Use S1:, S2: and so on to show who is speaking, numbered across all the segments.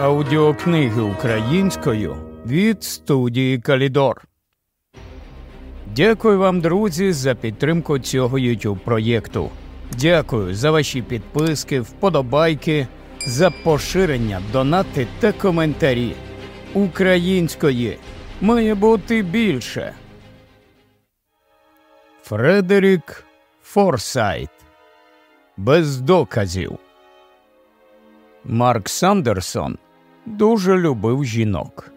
S1: Аудіокниги українською від студії Калідор. Дякую вам, друзі, за підтримку цього youtube проєкту. Дякую за ваші підписки, вподобайки, за поширення, донати та коментарі. Української має бути більше. Фредерік Форсайт. Без доказів. Марк Сандерсон дуже любив жінок.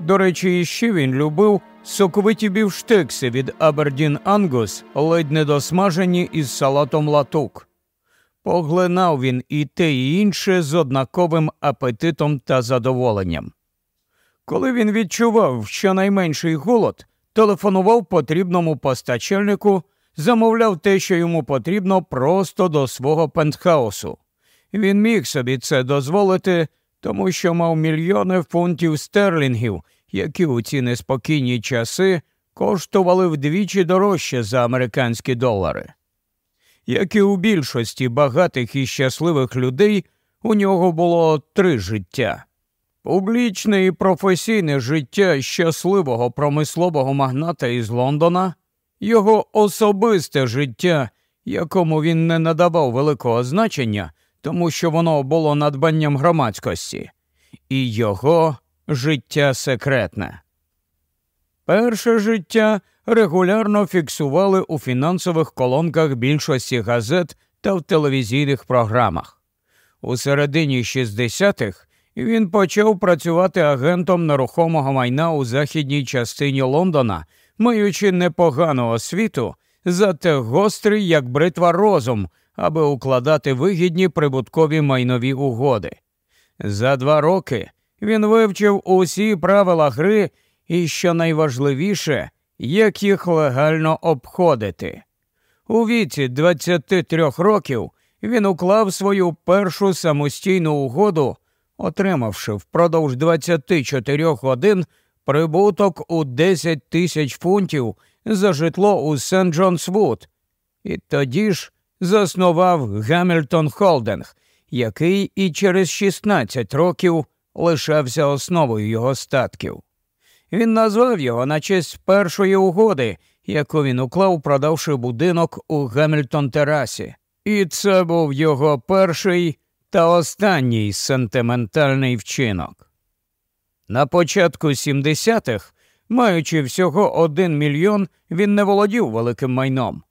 S1: До речі, ще він любив соковиті бівштекси від Абердін Ангус, ледь недосмажені із салатом латук. Поглинав він і те, і інше з однаковим апетитом та задоволенням. Коли він відчував щонайменший голод, телефонував потрібному постачальнику, замовляв те, що йому потрібно, просто до свого пентхаусу. Він міг собі це дозволити, тому що мав мільйони фунтів стерлінгів, які у ці неспокійні часи коштували вдвічі дорожче за американські долари. Як і у більшості багатих і щасливих людей, у нього було три життя. Публічне і професійне життя щасливого промислового магната із Лондона, його особисте життя, якому він не надавав великого значення, тому що воно було надбанням громадськості, і його життя секретне. Перше життя регулярно фіксували у фінансових колонках більшості газет та в телевізійних програмах. У середині 60-х він почав працювати агентом нерухомого майна у західній частині Лондона, маючи непогану освіту, зате гострий, як бритва розум, аби укладати вигідні прибуткові майнові угоди. За два роки він вивчив усі правила гри і, що найважливіше, як їх легально обходити. У віці 23 років він уклав свою першу самостійну угоду, отримавши впродовж 24 годин прибуток у 10 тисяч фунтів за житло у Сент Джонс Вуд. І тоді ж заснував Гамільтон Холдинг, який і через 16 років лишався основою його статків. Він назвав його на честь першої угоди, яку він уклав, продавши будинок у Гамільтон Терасі. І це був його перший та останній сентиментальний вчинок. На початку 70-х, маючи всього один мільйон, він не володів великим майном.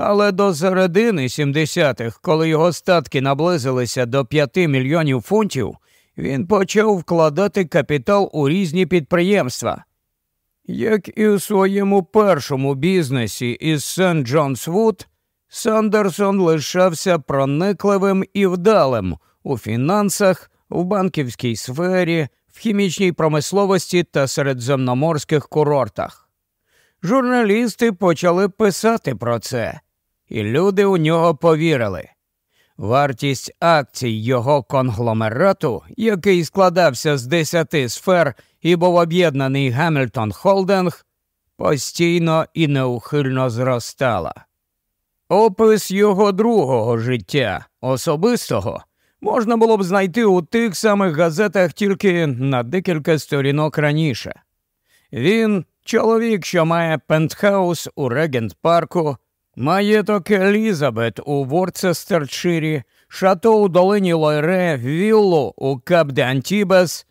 S1: Але до середини 70-х, коли його статки наблизилися до 5 мільйонів фунтів, він почав вкладати капітал у різні підприємства. Як і у своєму першому бізнесі із Сент Джонс Вуд, Сандерсон лишався проникливим і вдалим у фінансах, у банківській сфері, в хімічній промисловості та середземноморських курортах. Журналісти почали писати про це і люди у нього повірили. Вартість акцій його конгломерату, який складався з десяти сфер і був об'єднаний Гамільтон Холдинг, постійно і неухильно зростала. Опис його другого життя, особистого, можна було б знайти у тих самих газетах тільки на декілька сторінок раніше. Він чоловік, що має пентхаус у Регент парку. Маєток Елізабет у Ворцестерширі, шато у долині Лойре, віллу у Кап Антібес,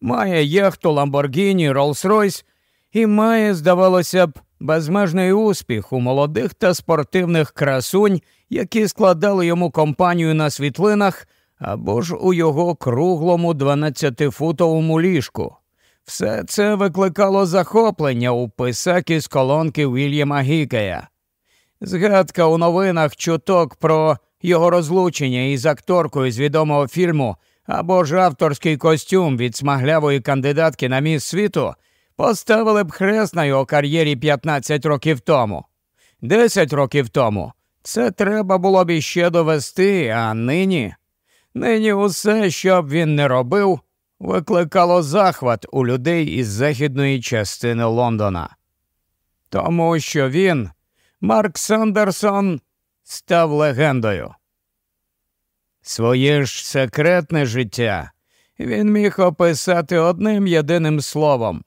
S1: має яхту Ламборгіні, Роллс-Ройс і має, здавалося б, безмежний успіх у молодих та спортивних красунь, які складали йому компанію на світлинах або ж у його круглому 12-футовому ліжку. Все це викликало захоплення у писаки з колонки Вільяма Гікея. Згадка у новинах чуток про його розлучення із акторкою з відомого фільму або ж авторський костюм від смаглявої кандидатки на міс світу поставили б хрест на його кар'єрі 15 років тому. 10 років тому це треба було б іще довести, а нині. Нині усе, що б він не робив, викликало захват у людей із західної частини Лондона. Тому що він Марк Сандерсон став легендою. Своє ж секретне життя він міг описати одним єдиним словом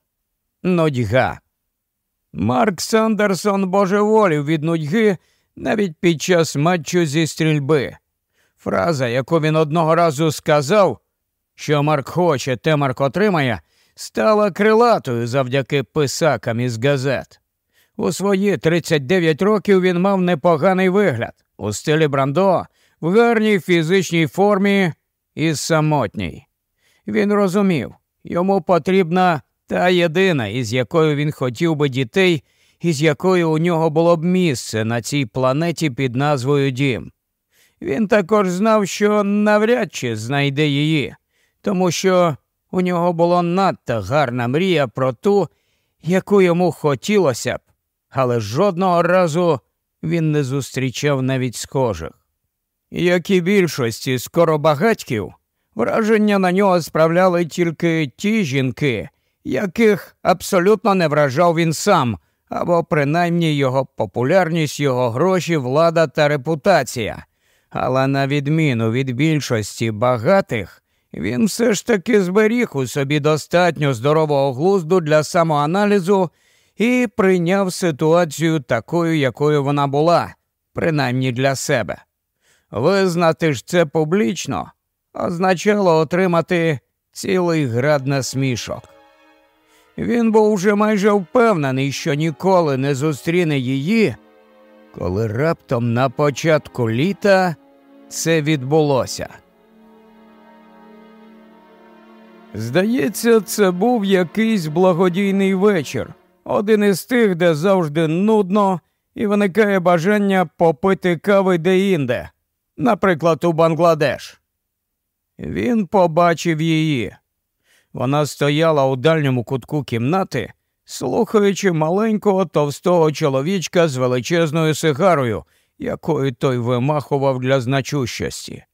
S1: нудьга. Марк Сандерсон божеволів від нудьги навіть під час матчу зі стрільби. Фраза, яку він одного разу сказав, що Марк хоче, те Марк отримає, стала крилатою завдяки писакам із газет. У свої 39 років він мав непоганий вигляд у стилі Брандо, в гарній фізичній формі і самотній. Він розумів, йому потрібна та єдина, із якою він хотів би дітей, із якою у нього було б місце на цій планеті під назвою Дім. Він також знав, що навряд чи знайде її, тому що у нього була надто гарна мрія про ту, яку йому хотілося б, але жодного разу він не зустрічав навіть схожих. Як і більшості скоробагатьків, враження на нього справляли тільки ті жінки, яких абсолютно не вражав він сам, або принаймні його популярність, його гроші, влада та репутація. Але на відміну від більшості багатих, він все ж таки зберіг у собі достатньо здорового глузду для самоаналізу і прийняв ситуацію такою, якою вона була, принаймні для себе. Визнати ж це публічно означало отримати цілий град насмішок. Він був вже майже впевнений, що ніколи не зустріне її, коли раптом на початку літа це відбулося. Здається, це був якийсь благодійний вечір, один із тих, де завжди нудно і виникає бажання попити кави де-інде, наприклад, у Бангладеш. Він побачив її. Вона стояла у дальньому кутку кімнати, слухаючи маленького товстого чоловічка з величезною сигарою, якою той вимахував для значущості.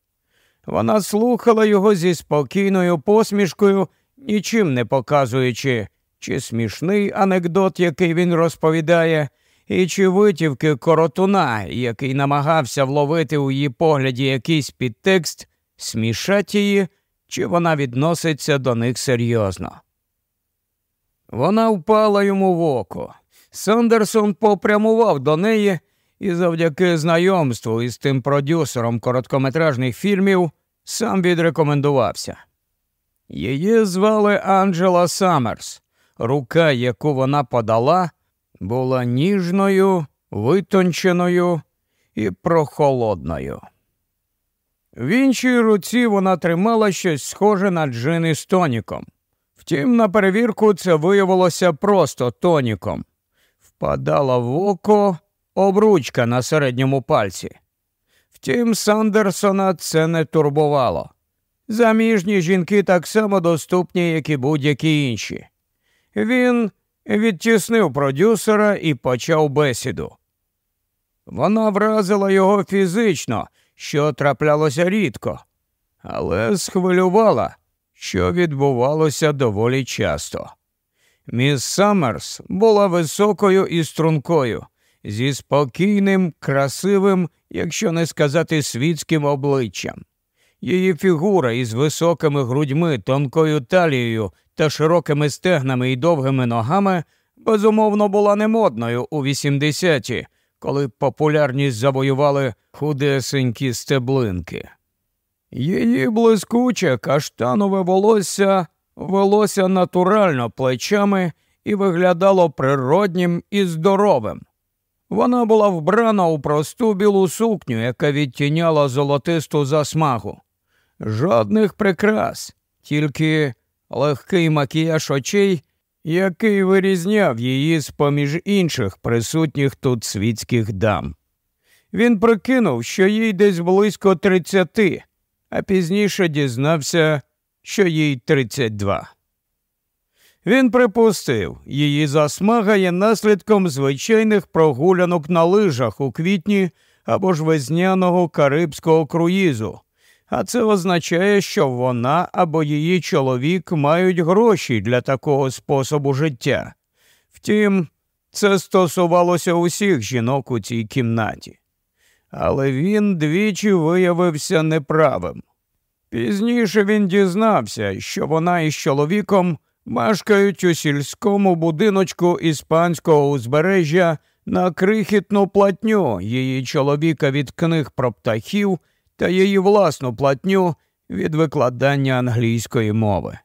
S1: Вона слухала його зі спокійною посмішкою, нічим не показуючи, чи смішний анекдот, який він розповідає, і чи витівки коротуна, який намагався вловити у її погляді якийсь підтекст, смішать її, чи вона відноситься до них серйозно. Вона впала йому в око. Сандерсон попрямував до неї і завдяки знайомству із тим продюсером короткометражних фільмів сам відрекомендувався. Її звали Анджела Саммерс. Рука, яку вона подала, була ніжною, витонченою і прохолодною. В іншій руці вона тримала щось схоже на джин із тоніком. Втім, на перевірку це виявилося просто тоніком. Впадала в око обручка на середньому пальці. Втім, Сандерсона це не турбувало. Заміжні жінки так само доступні, як і будь-які інші. Він відтіснив продюсера і почав бесіду. Вона вразила його фізично, що траплялося рідко, але схвилювала, що відбувалося доволі часто. Міс Саммерс була високою і стрункою, зі спокійним, красивим, якщо не сказати світським обличчям. Її фігура із високими грудьми, тонкою талією та широкими стегнами і довгими ногами безумовно була немодною у 80-ті, коли популярність завоювали худесенькі стеблинки. Її блискуче каштанове волосся велося натурально плечами і виглядало природнім і здоровим. Вона була вбрана у просту білу сукню, яка відтіняла золотисту засмагу. Жодних прикрас, тільки легкий макіяж очей, який вирізняв її з поміж інших присутніх тут світських дам. Він прикинув, що їй десь близько тридцяти, а пізніше дізнався, що їй тридцять два. Він припустив, її засмага є наслідком звичайних прогулянок на лижах у квітні або ж весняного карибського круїзу, а це означає, що вона або її чоловік мають гроші для такого способу життя. Втім, це стосувалося усіх жінок у цій кімнаті. Але він двічі виявився неправим. Пізніше він дізнався, що вона із чоловіком мешкають у сільському будиночку іспанського узбережжя на крихітну платню її чоловіка від книг про птахів та її власну платню від викладання англійської мови.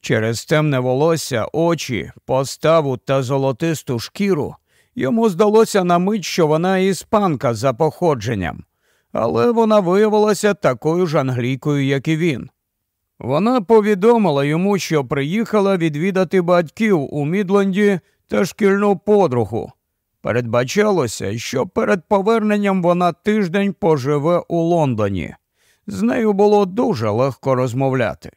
S1: Через темне волосся, очі, поставу та золотисту шкіру йому здалося на мить, що вона іспанка за походженням, але вона виявилася такою ж англійкою, як і він. Вона повідомила йому, що приїхала відвідати батьків у Мідленді та шкільну подругу. Передбачалося, що перед поверненням вона тиждень поживе у Лондоні. З нею було дуже легко розмовляти.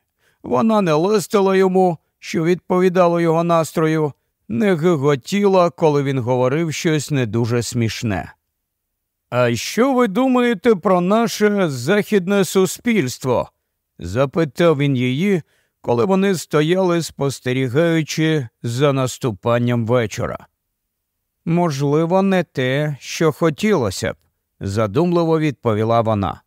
S1: Вона не листила йому, що відповідало його настрою, не гиготіла, коли він говорив щось не дуже смішне. А що ви думаєте про наше західне суспільство? запитав він її, коли вони стояли, спостерігаючи за наступанням вечора. Можливо, не те, що хотілося б, задумливо відповіла вона.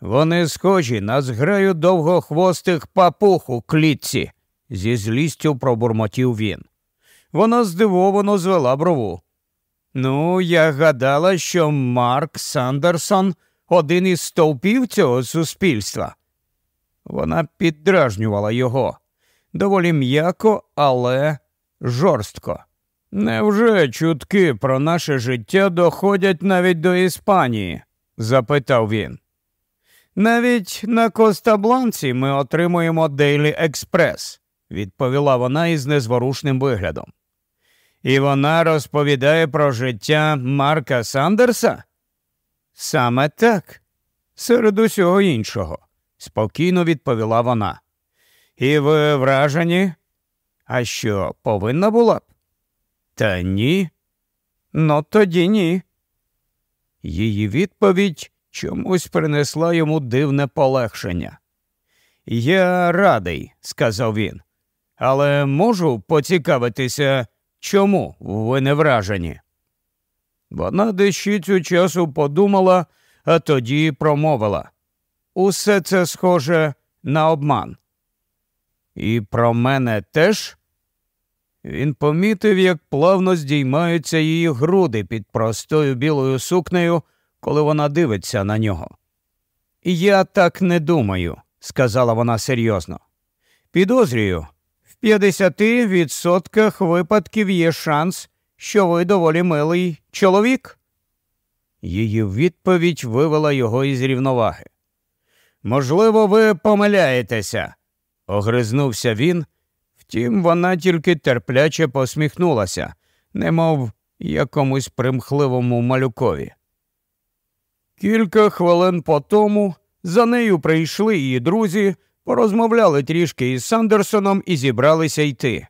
S1: Вони схожі на зграю довгохвостих папух у клітці, зі злістю пробурмотів він. Вона здивовано звела брову. Ну, я гадала, що Марк Сандерсон один із стовпів цього суспільства. Вона піддражнювала його доволі м'яко, але жорстко. Невже чутки про наше життя доходять навіть до Іспанії? запитав він. Навіть на Костабланці ми отримуємо Дейлі Експрес, відповіла вона із незворушним виглядом. І вона розповідає про життя Марка Сандерса? Саме так, серед усього іншого, спокійно відповіла вона. І ви вражені? А що, повинна була б? Та ні. Ну тоді ні. Її відповідь чомусь принесла йому дивне полегшення. Я радий, сказав він, але можу поцікавитися, чому ви не вражені. Вона дещицю часу подумала, а тоді промовила. Усе це схоже на обман. І про мене теж? Він помітив, як плавно здіймаються її груди під простою білою сукнею, коли вона дивиться на нього. Я так не думаю, сказала вона серйозно. Підозрюю, в 50% випадків є шанс, що ви доволі милий чоловік. Її відповідь вивела його із рівноваги. Можливо, ви помиляєтеся, огризнувся він, втім, вона тільки терпляче посміхнулася, немов якомусь примхливому малюкові. Кілька хвилин по тому за нею прийшли її друзі, порозмовляли трішки із Сандерсоном і зібралися йти.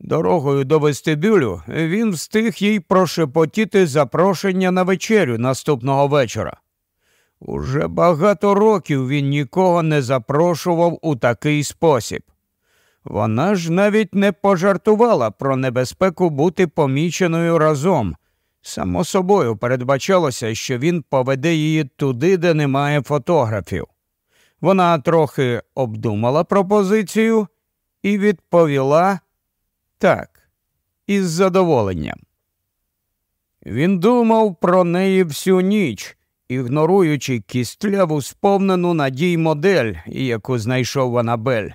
S1: Дорогою до вестибюлю він встиг їй прошепотіти запрошення на вечерю наступного вечора. Уже багато років він нікого не запрошував у такий спосіб. Вона ж навіть не пожартувала про небезпеку бути поміченою разом. Само собою передбачалося, що він поведе її туди, де немає фотографів. Вона трохи обдумала пропозицію і відповіла так, із задоволенням. Він думав про неї всю ніч, ігноруючи кістляву сповнену надій модель, яку знайшов Анабель.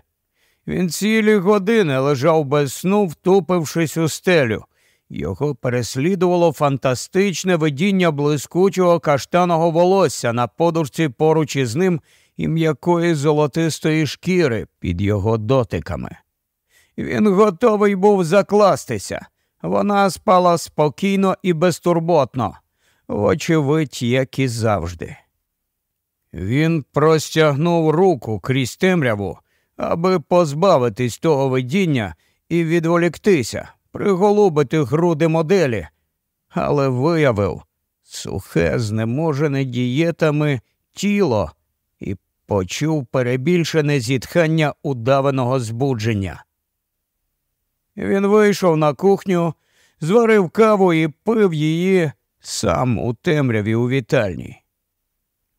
S1: Він цілі години лежав без сну, втупившись у стелю. Його переслідувало фантастичне видіння блискучого каштаного волосся на подушці поруч із ним і м'якої золотистої шкіри під його дотиками. Він готовий був закластися. Вона спала спокійно і безтурботно, вочевидь, як і завжди. Він простягнув руку крізь темряву, аби позбавитись того видіння і відволіктися, приголубити груди моделі, але виявив сухе, знеможене дієтами тіло і почув перебільшене зітхання удаваного збудження. Він вийшов на кухню, зварив каву і пив її сам у темряві у вітальні.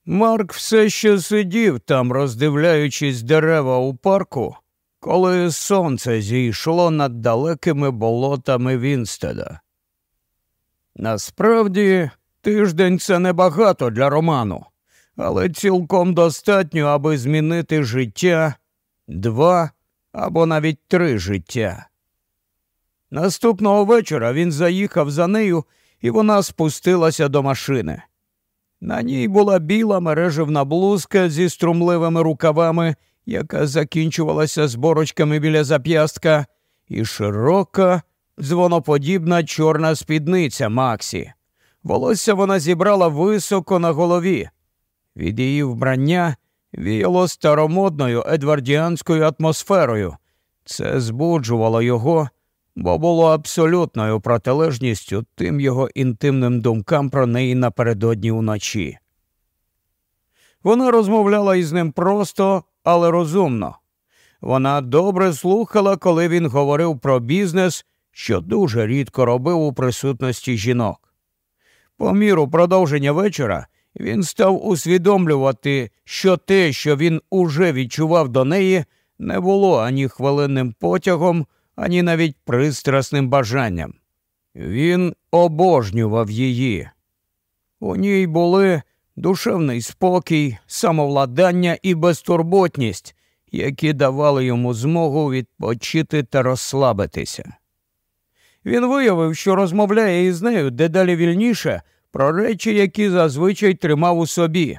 S1: Марк все ще сидів там, роздивляючись дерева у парку, коли сонце зійшло над далекими болотами Вінстеда. Насправді, тиждень це небагато для роману, але цілком достатньо, аби змінити життя два або навіть три життя. Наступного вечора він заїхав за нею, і вона спустилася до машини. На ній була біла мережевна блузка зі струмливими рукавами, яка закінчувалася зборочками біля зап'ястка, і широка, дзвоноподібна чорна спідниця Максі. Волосся вона зібрала високо на голові. Від її вбрання віяло старомодною едвардіанською атмосферою. Це збуджувало його, бо було абсолютною протилежністю тим його інтимним думкам про неї напередодні уночі. Вона розмовляла із ним просто, але розумно. Вона добре слухала, коли він говорив про бізнес, що дуже рідко робив у присутності жінок. По міру продовження вечора він став усвідомлювати, що те, що він уже відчував до неї, не було ані хвилинним потягом, ані навіть пристрасним бажанням. Він обожнював її. У ній були душевний спокій, самовладання і безтурботність, які давали йому змогу відпочити та розслабитися. Він виявив, що розмовляє із нею дедалі вільніше про речі, які зазвичай тримав у собі,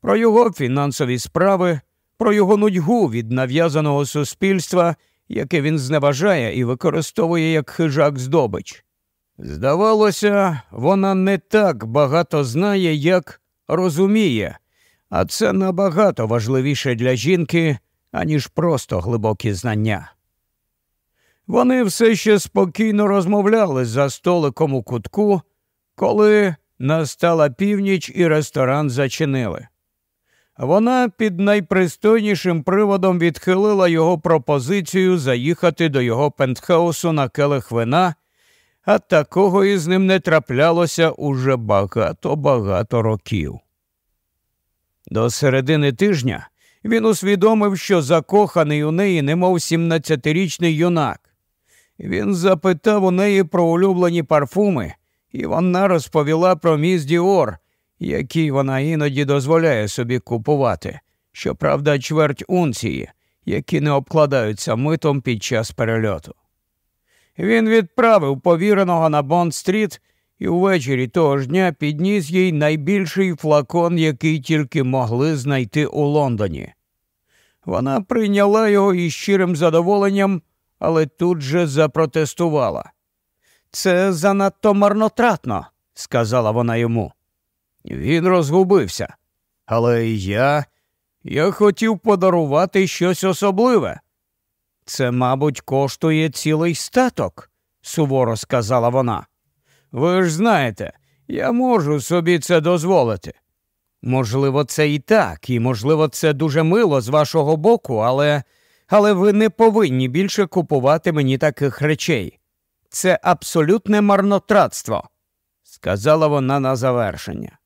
S1: про його фінансові справи, про його нудьгу від нав'язаного суспільства, яке він зневажає і використовує як хижак здобич. Здавалося, вона не так багато знає, як розуміє, а це набагато важливіше для жінки, аніж просто глибокі знання. Вони все ще спокійно розмовляли за столиком у кутку, коли настала північ і ресторан зачинили. Вона під найпристойнішим приводом відхилила його пропозицію заїхати до його пентхаусу на келих вина, а такого із ним не траплялося уже багато-багато років. До середини тижня він усвідомив, що закоханий у неї, немов 17-річний юнак. Він запитав у неї про улюблені парфуми, і вона розповіла про Miss Dior, який вона іноді дозволяє собі купувати, щоправда, чверть унції, які не обкладаються митом під час перельоту. Він відправив повіреного на Бонд-стріт і ввечері того ж дня підніс їй найбільший флакон, який тільки могли знайти у Лондоні. Вона прийняла його із щирим задоволенням, але тут же запротестувала. Це занадто марнотратно, сказала вона йому. Він розгубився. Але я. Я хотів подарувати щось особливе. Це, мабуть, коштує цілий статок, суворо сказала вона. Ви ж знаєте, я можу собі це дозволити. Можливо, це і так, і можливо, це дуже мило з вашого боку, але але ви не повинні більше купувати мені таких речей. Це абсолютне марнотратство, сказала вона на завершення.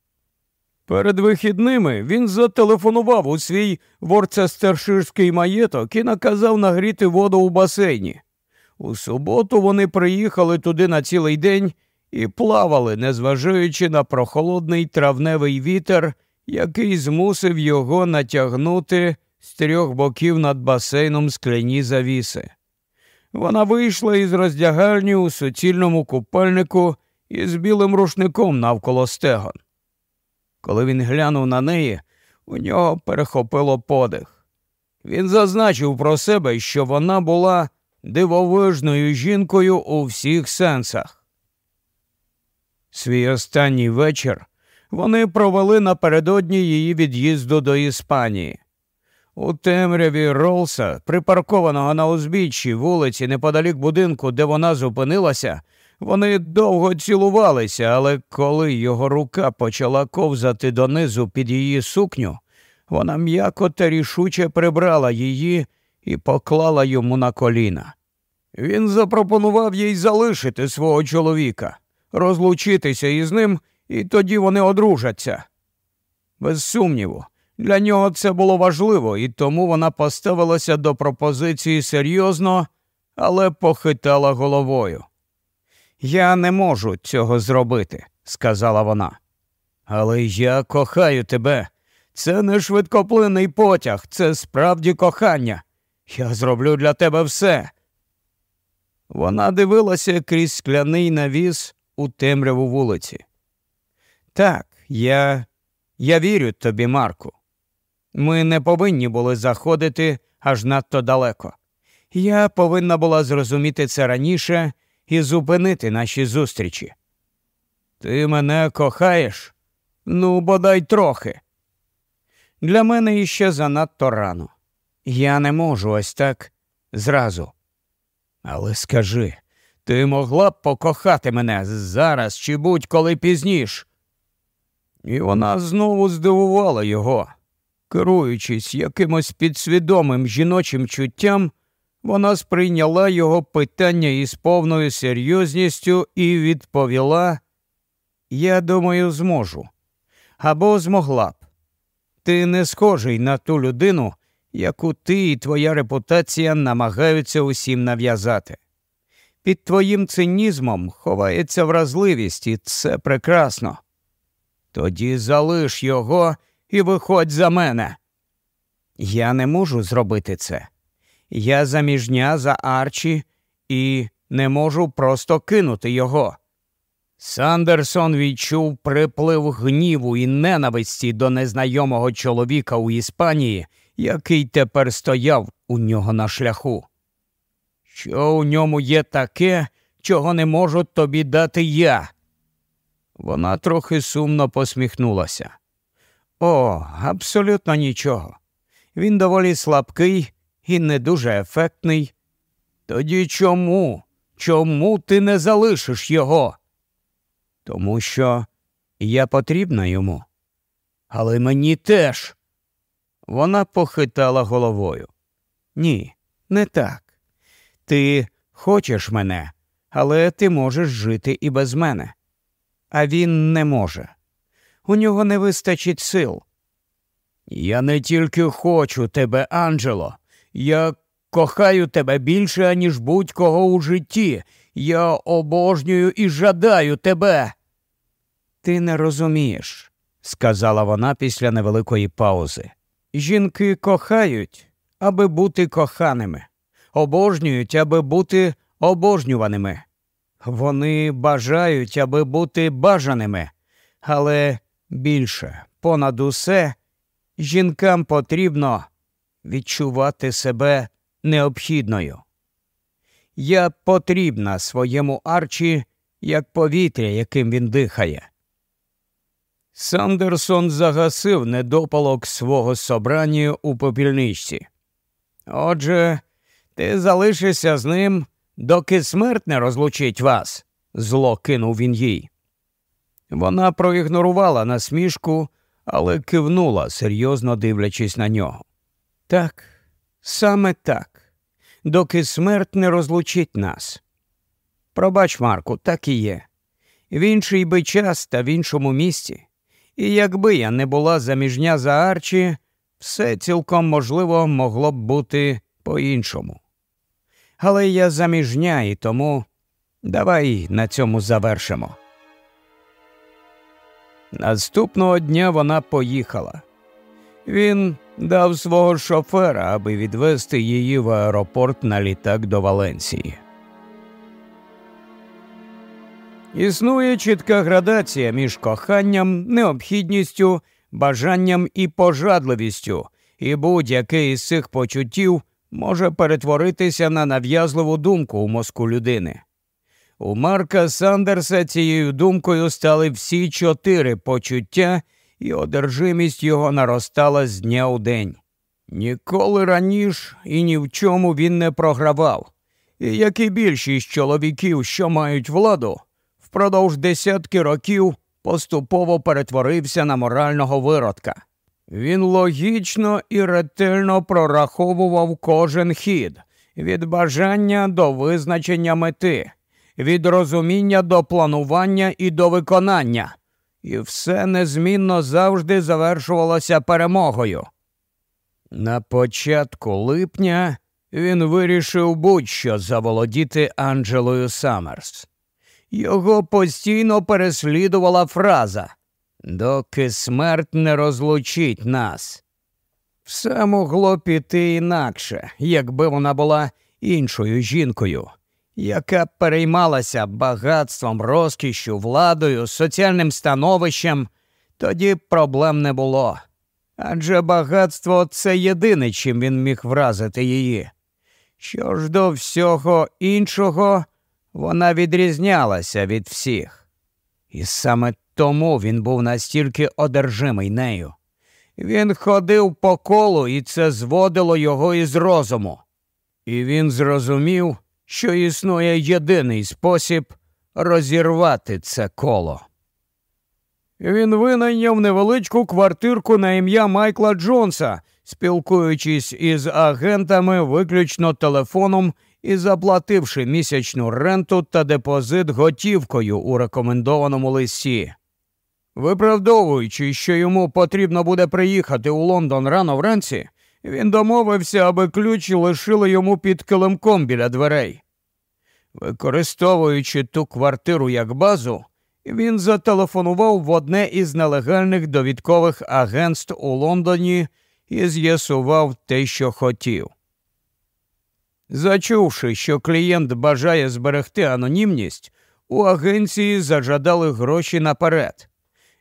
S1: Перед вихідними він зателефонував у свій ворцестерширський маєток і наказав нагріти воду у басейні. У суботу вони приїхали туди на цілий день і плавали, незважаючи на прохолодний травневий вітер, який змусив його натягнути з трьох боків над басейном скляні завіси. Вона вийшла із роздягальні у суцільному купальнику із білим рушником навколо стегон. Коли він глянув на неї, у нього перехопило подих. Він зазначив про себе, що вона була дивовижною жінкою у всіх сенсах. Свій останній вечір вони провели напередодні її від'їзду до Іспанії. У темряві Ролса, припаркованого на узбіччі вулиці неподалік будинку, де вона зупинилася, вони довго цілувалися, але коли його рука почала ковзати донизу під її сукню, вона м'яко та рішуче прибрала її і поклала йому на коліна. Він запропонував їй залишити свого чоловіка, розлучитися із ним, і тоді вони одружаться. Без сумніву, для нього це було важливо, і тому вона поставилася до пропозиції серйозно, але похитала головою. Я не можу цього зробити, сказала вона. Але я кохаю тебе. Це не швидкоплинний потяг, це справді кохання. Я зроблю для тебе все. Вона дивилася крізь скляний навіс у темряву вулиці. Так, я я вірю тобі, Марку. Ми не повинні були заходити аж надто далеко. Я повинна була зрозуміти це раніше і зупинити наші зустрічі. Ти мене кохаєш? Ну, бодай трохи. Для мене іще занадто рано. Я не можу ось так зразу. Але скажи, ти могла б покохати мене зараз чи будь-коли пізніше? І вона знову здивувала його. Керуючись якимось підсвідомим жіночим чуттям, вона сприйняла його питання із повною серйозністю і відповіла: Я думаю, зможу. Або змогла б. Ти не схожий на ту людину, яку ти і твоя репутація намагаються усім нав'язати. Під твоїм цинізмом ховається вразливість, і це прекрасно. Тоді залиш його і виходь за мене. Я не можу зробити це. Я заміжня за Арчі і не можу просто кинути його. Сандерсон відчув приплив гніву і ненависті до незнайомого чоловіка у Іспанії, який тепер стояв у нього на шляху. Що у ньому є таке, чого не можу тобі дати я? Вона трохи сумно посміхнулася. О, абсолютно нічого. Він доволі слабкий і не дуже ефектний. Тоді чому? Чому ти не залишиш його? Тому що я потрібна йому. Але мені теж. Вона похитала головою. Ні, не так. Ти хочеш мене, але ти можеш жити і без мене. А він не може. У нього не вистачить сил. Я не тільки хочу тебе, Анджело, я кохаю тебе більше, аніж будь-кого у житті. Я обожнюю і жадаю тебе. Ти не розумієш, сказала вона після невеликої паузи. Жінки кохають, аби бути коханими, обожнюють, аби бути обожнюваними. Вони бажають, аби бути бажаними, але більше, понад усе, жінкам потрібно відчувати себе необхідною. Я потрібна своєму арчі як повітря, яким він дихає. Сандерсон загасив недопалок свого собрання у попільничці. Отже, ти залишишся з ним, доки смерть не розлучить вас, зло кинув він їй. Вона проігнорувала насмішку, але кивнула, серйозно дивлячись на нього. Так, саме так, доки смерть не розлучить нас. Пробач, Марку, так і є. В інший би час та в іншому місці. І якби я не була заміжня за Арчі, все цілком можливо могло б бути по-іншому. Але я заміжня і тому давай на цьому завершимо. Наступного дня вона поїхала. Він дав свого шофера, аби відвести її в аеропорт на літак до Валенсії. Існує чітка градація між коханням, необхідністю, бажанням і пожадливістю, і будь-який із цих почуттів може перетворитися на нав'язливу думку у мозку людини. У Марка Сандерса цією думкою стали всі чотири почуття, і одержимість його наростала з дня у день. Ніколи раніше і ні в чому він не програвав. І як і більшість чоловіків, що мають владу, впродовж десятки років поступово перетворився на морального виродка. Він логічно і ретельно прораховував кожен хід від бажання до визначення мети, від розуміння до планування і до виконання, і все незмінно завжди завершувалося перемогою. На початку липня він вирішив будь-що заволодіти Анджелою Саммерс. Його постійно переслідувала фраза Доки смерть не розлучить нас. Все могло піти інакше, якби вона була іншою жінкою, яка переймалася багатством, розкішю, владою, соціальним становищем, тоді проблем не було. Адже багатство це єдине, чим він міг вразити її. Що ж до всього іншого, вона відрізнялася від всіх. І саме тому він був настільки одержимий нею. Він ходив по колу, і це зводило його із розуму. І він зрозумів, що існує єдиний спосіб розірвати це коло. Він винайняв невеличку квартирку на ім'я Майкла Джонса, спілкуючись із агентами виключно телефоном і заплативши місячну ренту та депозит готівкою у рекомендованому листі. Виправдовуючи, що йому потрібно буде приїхати у Лондон рано вранці, він домовився, аби ключ лишили йому під килимком біля дверей. Використовуючи ту квартиру як базу, він зателефонував в одне із нелегальних довідкових агентств у Лондоні і з'ясував те, що хотів. Зачувши, що клієнт бажає зберегти анонімність, у агенції зажадали гроші наперед.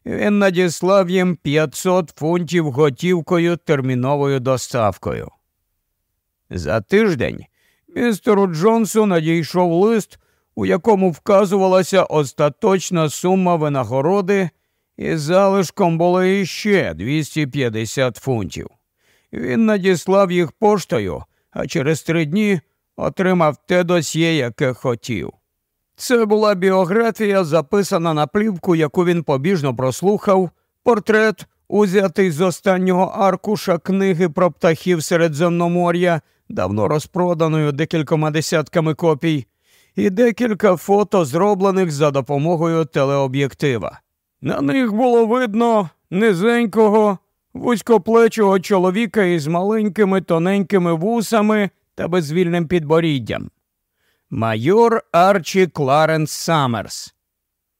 S1: Він надіслав їм 500 фунтів готівкою терміновою доставкою. За тиждень містеру Джонсу надійшов лист, у якому вказувалася остаточна сума винагороди, і залишком було іще 250 фунтів. Він надіслав їх поштою, а через три дні отримав те досьє, яке хотів. Це була біографія, записана на плівку, яку він побіжно прослухав, портрет, узятий з останнього аркуша книги про птахів Середземномор'я, давно розпроданою декількома десятками копій, і декілька фото, зроблених за допомогою телеоб'єктива. На них було видно низенького, вузькоплечого чоловіка із маленькими тоненькими вусами та безвільним підборіддям. Майор Арчі Кларенс Саммерс.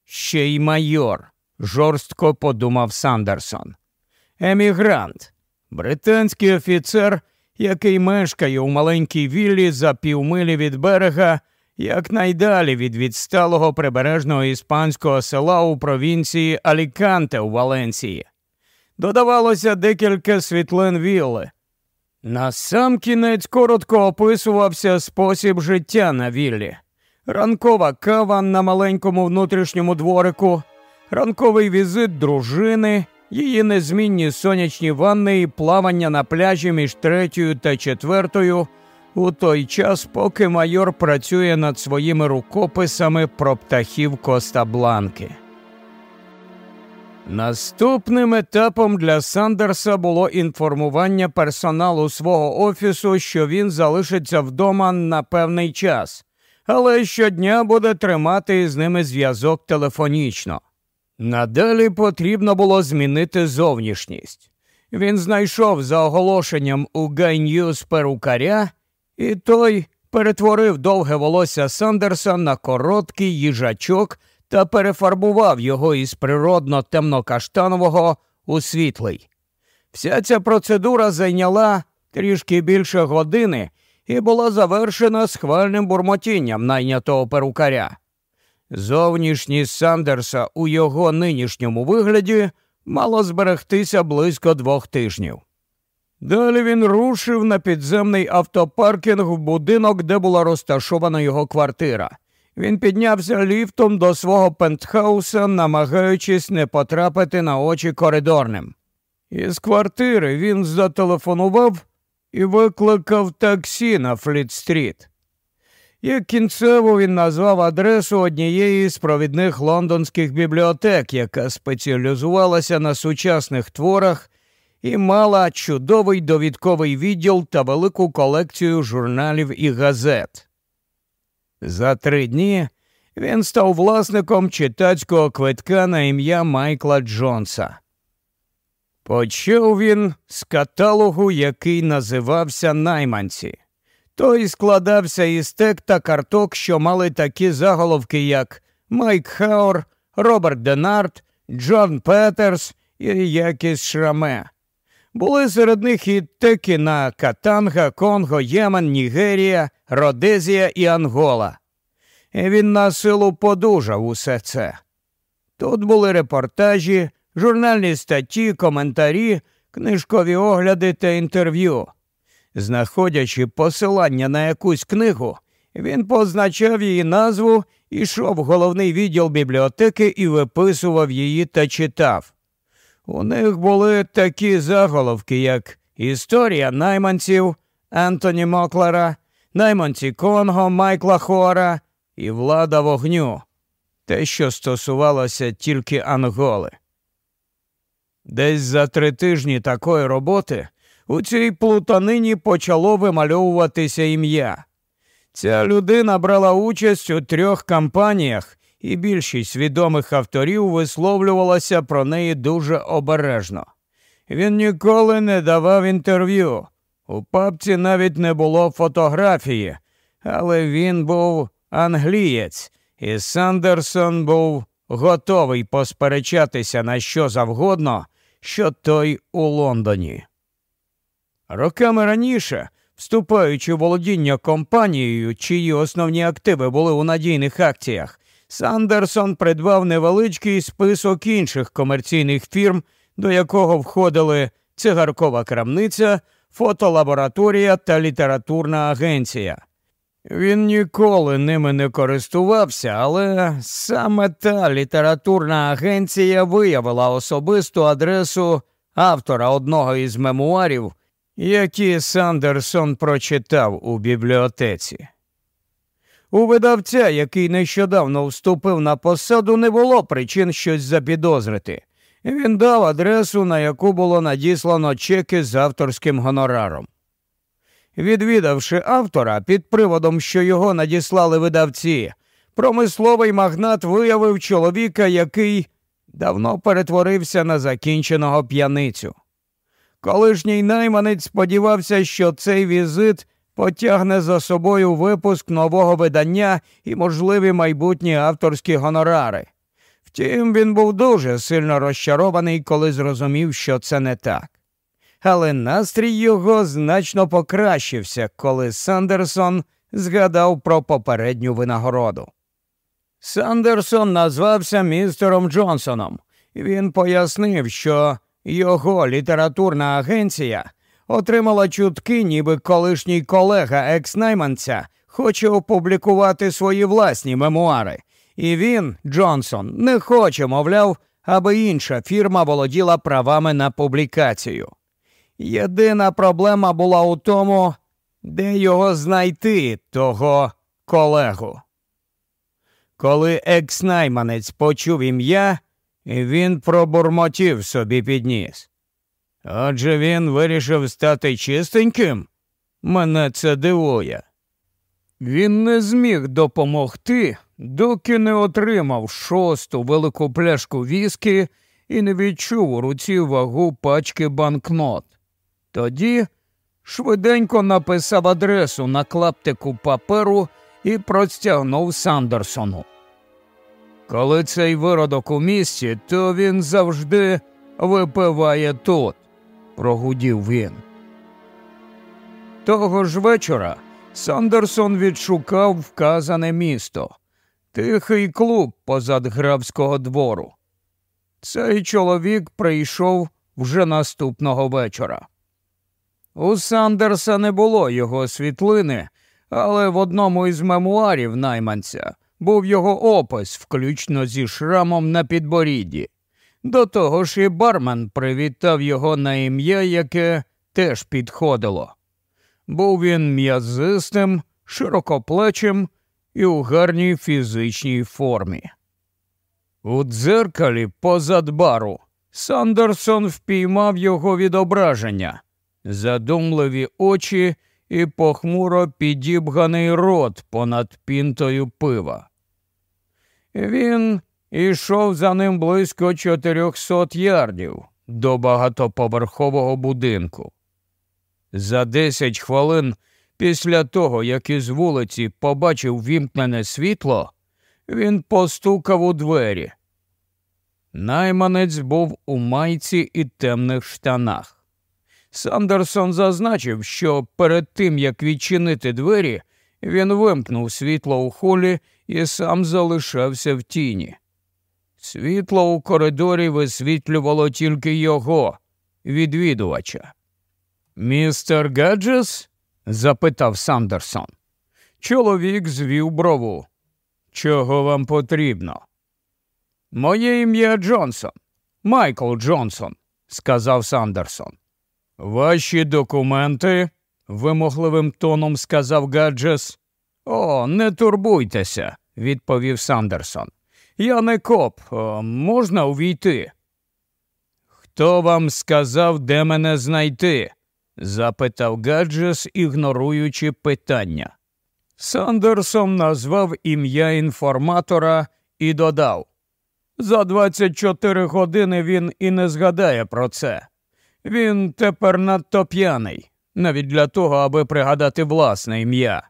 S1: Ще й майор, жорстко подумав Сандерсон. Емігрант, британський офіцер, який мешкає у маленькій віллі за півмилі від берега, якнайдалі від відсталого прибережного іспанського села у провінції Аліканте у Валенції. Додавалося декілька світлин вілли. На сам кінець коротко описувався спосіб життя на віллі. Ранкова кава на маленькому внутрішньому дворику, ранковий візит дружини, її незмінні сонячні ванни і плавання на пляжі між третьою та четвертою у той час, поки майор працює над своїми рукописами про птахів Коста Бланки. Наступним етапом для Сандерса було інформування персоналу свого офісу, що він залишиться вдома на певний час, але щодня буде тримати з ними зв'язок телефонічно. Надалі потрібно було змінити зовнішність. Він знайшов за оголошенням у Гайньюз перукаря, і той перетворив довге волосся Сандерса на короткий їжачок та перефарбував його із природно темно-каштанового у світлий. Вся ця процедура зайняла трішки більше години і була завершена схвальним бурмотінням найнятого перукаря. Зовнішність Сандерса у його нинішньому вигляді мало зберегтися близько двох тижнів. Далі він рушив на підземний автопаркінг в будинок, де була розташована його квартира. Він піднявся ліфтом до свого пентхауса, намагаючись не потрапити на очі коридорним. Із квартири він зателефонував і викликав таксі на Фліт-стріт. Як кінцево він назвав адресу однієї з провідних лондонських бібліотек, яка спеціалізувалася на сучасних творах і мала чудовий довідковий відділ та велику колекцію журналів і газет. За три дні Він став власником читацького квитка на ім'я Майкла Джонса. Почав він з каталогу, який називався Найманці. Той складався із тек та карток, що мали такі заголовки, як Майк Хаур, Роберт Денарт, Джон Петерс і якісь шраме. Були серед них і теки на Катанга, Конго, Ємен, Нігерія, Родезія і Ангола. І Він на силу подужав усе це. Тут були репортажі, журнальні статті, коментарі, книжкові огляди та інтерв'ю. Знаходячи посилання на якусь книгу, він позначав її назву, ішов в головний відділ бібліотеки і виписував її та читав. У них були такі заголовки, як Історія найманців Ентоні Моклера, Найманці Конго Майкла Хора і Влада вогню, те, що стосувалося тільки Анголи. Десь за три тижні такої роботи у цій плутанині почало вимальовуватися ім'я. Ця людина брала участь у трьох кампаніях, і більшість відомих авторів висловлювалася про неї дуже обережно. Він ніколи не давав інтерв'ю. У папці навіть не було фотографії, але він був англієць, і Сандерсон був готовий посперечатися на що завгодно, що той у Лондоні. Роками раніше, вступаючи в володіння компанією, чиї основні активи були у надійних акціях, Сандерсон придбав невеличкий список інших комерційних фірм, до якого входили цигаркова крамниця, фотолабораторія та літературна агенція. Він ніколи ними не користувався, але саме та літературна агенція виявила особисту адресу автора одного із мемуарів, які Сандерсон прочитав у бібліотеці. У видавця, який нещодавно вступив на посаду, не було причин щось запідозрити. Він дав адресу, на яку було надіслано чеки з авторським гонораром. Відвідавши автора під приводом, що його надіслали видавці, промисловий магнат виявив чоловіка, який давно перетворився на закінченого п'яницю. Колишній найманець сподівався, що цей візит потягне за собою випуск нового видання і можливі майбутні авторські гонорари. Втім, він був дуже сильно розчарований, коли зрозумів, що це не так. Але настрій його значно покращився, коли Сандерсон згадав про попередню винагороду. Сандерсон назвався містером Джонсоном, він пояснив, що його літературна агенція отримала чутки, ніби колишній колега екс-найманця хоче опублікувати свої власні мемуари, і він, Джонсон, не хоче, мовляв, аби інша фірма володіла правами на публікацію. Єдина проблема була у тому, де його знайти, того колегу. Коли екс-найманець почув ім'я, він пробурмотів собі під ніс. Отже він вирішив стати чистеньким? Мене це дивує. Він не зміг допомогти, доки не отримав шосту велику пляшку віскі і не відчув у руці вагу пачки банкнот. Тоді швиденько написав адресу на клаптику паперу і простягнув Сандерсону. Коли цей виродок у місті, то він завжди випиває тут, прогудів він. Того ж вечора Сандерсон відшукав вказане місто, тихий клуб позад графського двору. Цей чоловік прийшов вже наступного вечора. У Сандерса не було його світлини, але в одному із мемуарів найманця був його опис, включно зі шрамом на підборідді. До того ж і бармен привітав його на ім'я, яке теж підходило. Був він м'язистим, широкоплечим і у гарній фізичній формі. У дзеркалі позад бару Сандерсон впіймав його відображення, задумливі очі і похмуро підібганий рот понад пінтою пива. Він ішов за ним близько 400 ярдів до багатоповерхового будинку. За 10 хвилин після того, як із вулиці побачив вімкнене світло, він постукав у двері. Найманець був у майці і темних штанах. Сандерсон зазначив, що перед тим як відчинити двері, він вимкнув світло у холі і сам залишався в тіні. Світло у коридорі висвітлювало тільки його, відвідувача. Містер Гаджес? запитав Сандерсон. Чоловік звів брову. Чого вам потрібно? Моє ім'я Джонсон, Майкл Джонсон, сказав Сандерсон. Ваші документи, вимогливим тоном сказав Гаджес. О, не турбуйтеся, відповів Сандерсон. Я не коп, можна увійти. Хто вам сказав, де мене знайти? запитав Гаджес, ігноруючи питання. Сандерсон назвав ім'я інформатора і додав за 24 години він і не згадає про це. Він тепер надто п'яний, навіть для того, аби пригадати власне ім'я.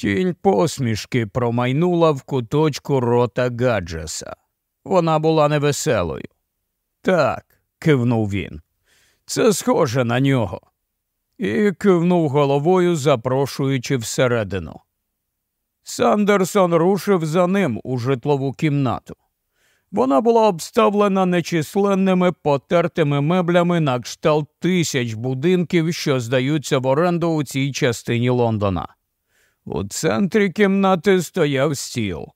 S1: Тінь посмішки промайнула в куточку рота Гаджеса. Вона була невеселою. Так, кивнув він. Це схоже на нього. І кивнув головою, запрошуючи всередину. Сандерсон рушив за ним у житлову кімнату. Вона була обставлена нечисленними потертими меблями на кшталт тисяч будинків, що здаються в оренду у цій частині Лондона. У центрі кімнати стояв стіл.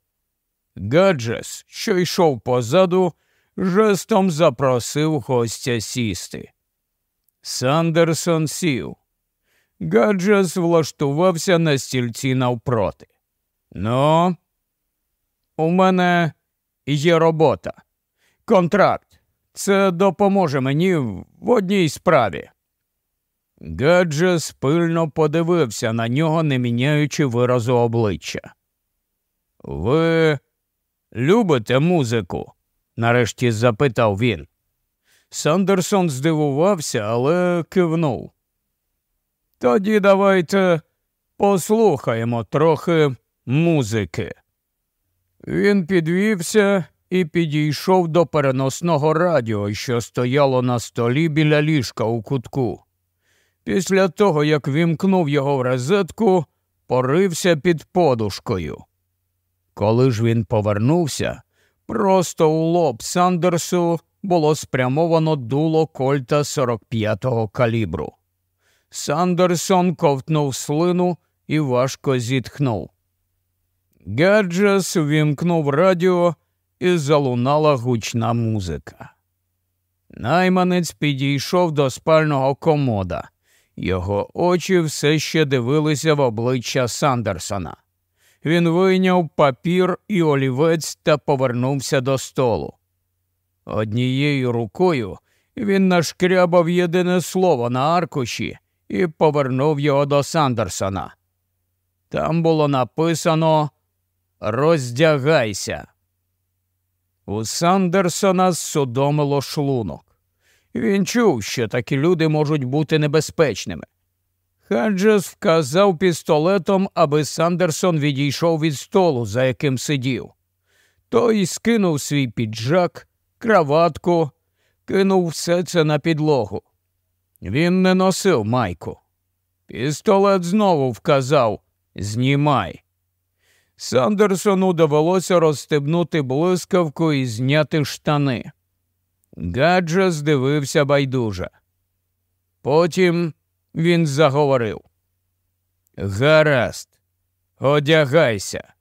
S1: Гаджес, що йшов позаду, жестом запросив гостя сісти. Сандерсон сів. Гаджес влаштувався на стільці навпроти. Ну, у мене є робота. Контракт. Це допоможе мені в одній справі. Гаджес пильно подивився на нього, не міняючи виразу обличчя. Ви любите музику? нарешті запитав він. Сандерсон здивувався, але кивнув. Тоді давайте послухаємо трохи музики. Він підвівся і підійшов до переносного радіо, що стояло на столі біля ліжка у кутку. Після того, як вімкнув його в розетку, порився під подушкою. Коли ж він повернувся, просто у лоб Сандерсу було спрямовано дуло кольта 45-го калібру. Сандерсон ковтнув слину і важко зітхнув. Гаджес вімкнув радіо і залунала гучна музика. Найманець підійшов до спального комода. Його очі все ще дивилися в обличчя Сандерсона. Він вийняв папір і олівець та повернувся до столу. Однією рукою він нашкрябав єдине слово на аркуші і повернув його до Сандерсона. Там було написано Роздягайся. У Сандерсона судомило шлунок. Він чув, що такі люди можуть бути небезпечними. Хаджес вказав пістолетом, аби Сандерсон відійшов від столу, за яким сидів. Той скинув свій піджак, краватку, кинув все це на підлогу. Він не носив майку. Пістолет знову вказав Знімай. Сандерсону довелося розстебнути блискавку і зняти штани. Гаджа здивився байдуже. Потім він заговорив. Гаразд, одягайся.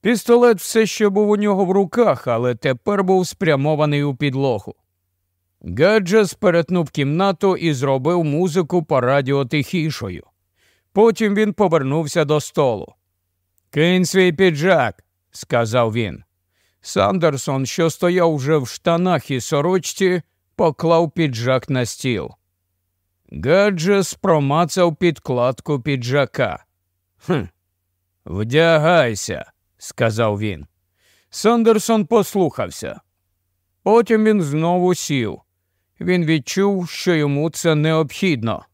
S1: Пістолет все ще був у нього в руках, але тепер був спрямований у підлогу. Гаджес перетнув кімнату і зробив музику по радіо тихішою. Потім він повернувся до столу. Кинь свій піджак, сказав він. Сандерсон, що стояв вже в штанах і сорочці, поклав піджак на стіл. Гаджес промацав підкладку піджака. «Хм, Вдягайся, сказав він. Сандерсон послухався. Потім він знову сів. Він відчув, що йому це необхідно.